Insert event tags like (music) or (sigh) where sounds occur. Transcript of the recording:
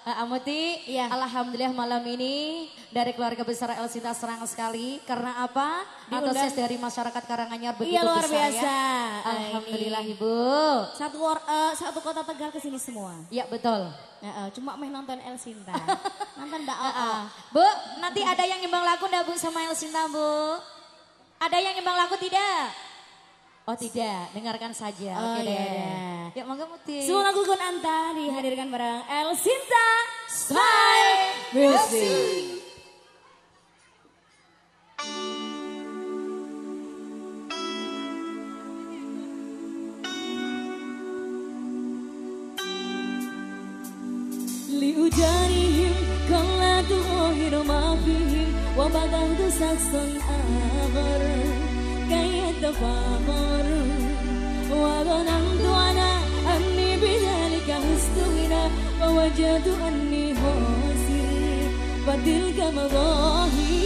Uh, Amuti, Iya. Alhamdulillah malam ini dari keluarga besar El Sinta serang sekali. Karena apa? Antusias dari masyarakat Karanganyar begitu Iya luar besar biasa. ya. Alhamdulillah. Ibu. Satu or- eh, satu kota Tegal ke sini semua. Ya betul. Ya, eh, cuma main nonton El Sinta. (laughs) nonton Mbak Uh, uh. Bu, nanti ada yang nyembang lagu enggak Bu sama El Sinta Bu? Ada yang nyembang lagu tidak? Oh tidak, dengarkan saja. Oh, Oke deh. iya. Ya monggo Muti. Semua lagu Kun Anta dihadirkan bareng El Sinta Smile Music. لأجاريهم كلا تظاهر ما فيهم وبدأت شخص آخر يتفاخر وظننت أنا أني بذلك مستغنى ووجدت أني خاسر فتلك مظاهر